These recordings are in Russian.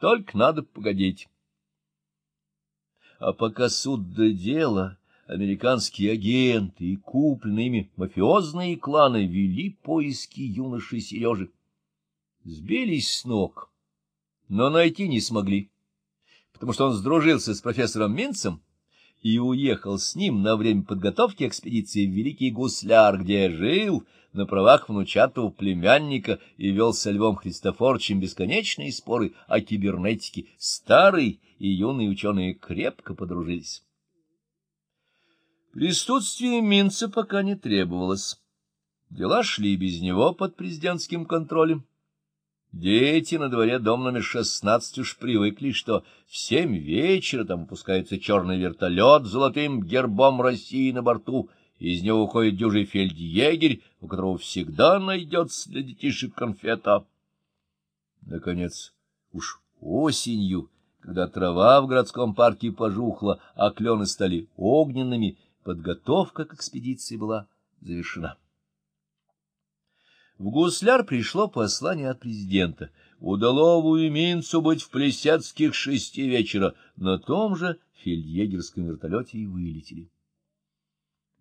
Только надо погодить. А пока суд до дела, американские агенты и купленные ими мафиозные кланы вели поиски юноши Сережи. Сбились с ног, но найти не смогли, потому что он сдружился с профессором Минцем и уехал с ним на время подготовки экспедиции в Великий Гусляр, где жил на правах внучатого племянника и вел со Львом Христофорчем бесконечные споры о кибернетике. Старый и юные ученые крепко подружились. Присутствие Минца пока не требовалось. Дела шли без него под президентским контролем. Дети на дворе дом номер шестнадцать уж привыкли, что в семь вечера там опускается черный вертолет с золотым гербом России на борту, из него уходит дюжий фельдъегерь, у которого всегда найдется для детишек конфета. Наконец, уж осенью, когда трава в городском парке пожухла, а клены стали огненными, подготовка к экспедиции была завершена. В Гусляр пришло послание от президента. Удалову и Минцу быть в Плесецких шести вечера. На том же фельдъегерском вертолете и вылетели.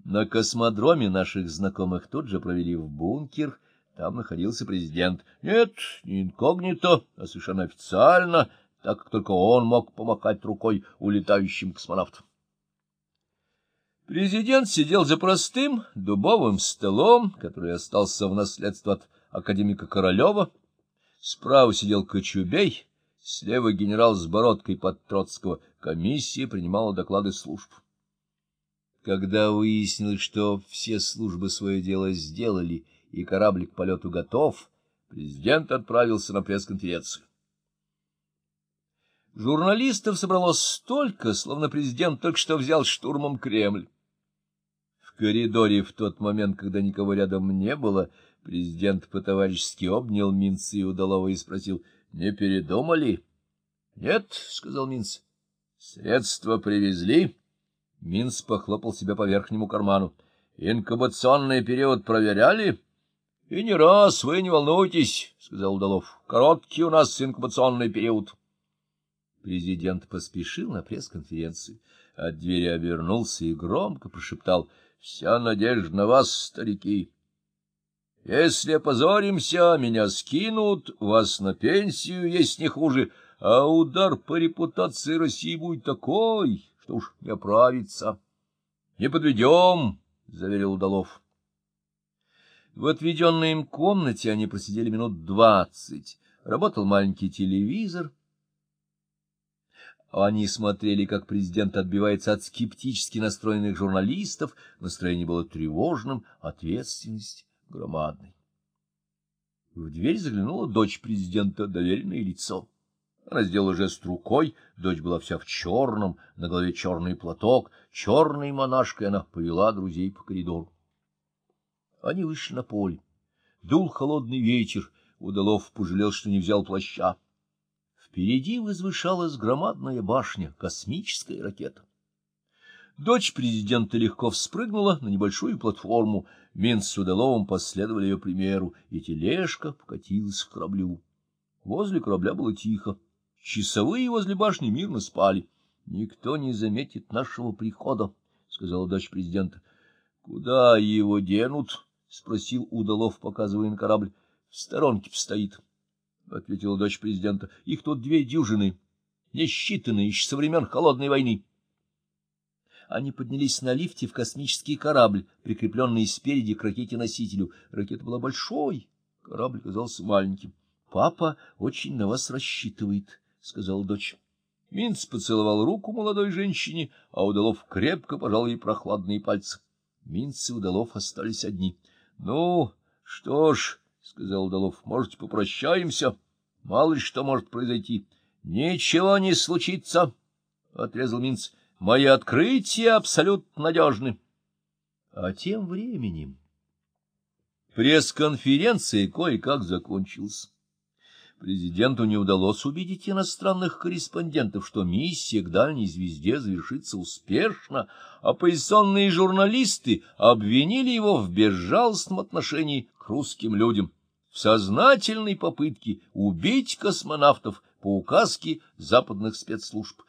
На космодроме наших знакомых тут же провели в бункер. Там находился президент. Нет, не инкогнито, а совершенно официально, так как только он мог помахать рукой улетающим космонавтам. Президент сидел за простым дубовым столом, который остался в наследство от академика Королева. Справа сидел Кочубей, слева генерал с бородкой под Троцкого. Комиссия принимала доклады служб. Когда выяснилось, что все службы свое дело сделали и кораблик к полету готов, президент отправился на пресс-конференцию. Журналистов собралось столько, словно президент только что взял штурмом Кремль коридоре в тот момент, когда никого рядом не было, президент по-товарищески обнял Минца и Удалова и спросил, не передумали? — Нет, — сказал Минц. — Средства привезли? Минц похлопал себя по верхнему карману. — Инкубационный период проверяли? — И не раз, вы не волнуйтесь, — сказал Удалов. — Короткий у нас инкубационный период. Президент поспешил на пресс-конференцию. От двери обернулся и громко прошептал — Вся надежда на вас, старики. Если опозоримся, меня скинут, вас на пенсию есть не хуже, а удар по репутации России будет такой, что уж не оправится. — Не подведем, — заверил Удалов. В отведенной им комнате они просидели минут двадцать. Работал маленький телевизор — они смотрели, как президент отбивается от скептически настроенных журналистов, настроение было тревожным, ответственность громадной. В дверь заглянула дочь президента, доверенное лицо. Она сделала жест рукой, дочь была вся в черном, на голове черный платок, черной монашкой она повела друзей по коридору. Они вышли на поле. Дул холодный вечер, Удалов пожалел, что не взял плаща. Впереди возвышалась громадная башня, космическая ракета. Дочь президента легко вспрыгнула на небольшую платформу, Минц с Удаловым последовали ее примеру, и тележка покатилась к кораблю. Возле корабля было тихо. Часовые возле башни мирно спали. — Никто не заметит нашего прихода, — сказала дочь президента. — Куда его денут? — спросил Удалов, показывая на корабль. — В сторонке стоит. — ответила дочь президента. — Их тут две дюжины, не считанные еще со времен Холодной войны. Они поднялись на лифте в космический корабль, прикрепленный спереди к ракете-носителю. Ракета была большой, корабль казался маленьким. — Папа очень на вас рассчитывает, — сказала дочь. Минц поцеловал руку молодой женщине, а Удалов крепко пожал ей прохладные пальцы. Минц и Удалов остались одни. — Ну, что ж... — сказал Удалов, — можете попрощаемся? Мало ли что может произойти. — Ничего не случится, — отрезал Минц. — Мои открытия абсолютно надежны. А тем временем пресс-конференция кое-как закончилась. Президенту не удалось убедить иностранных корреспондентов, что миссия к дальней звезде завершится успешно, оппозиционные журналисты обвинили его в безжалостном отношении к русским людям в сознательной попытке убить космонавтов по указке западных спецслужб,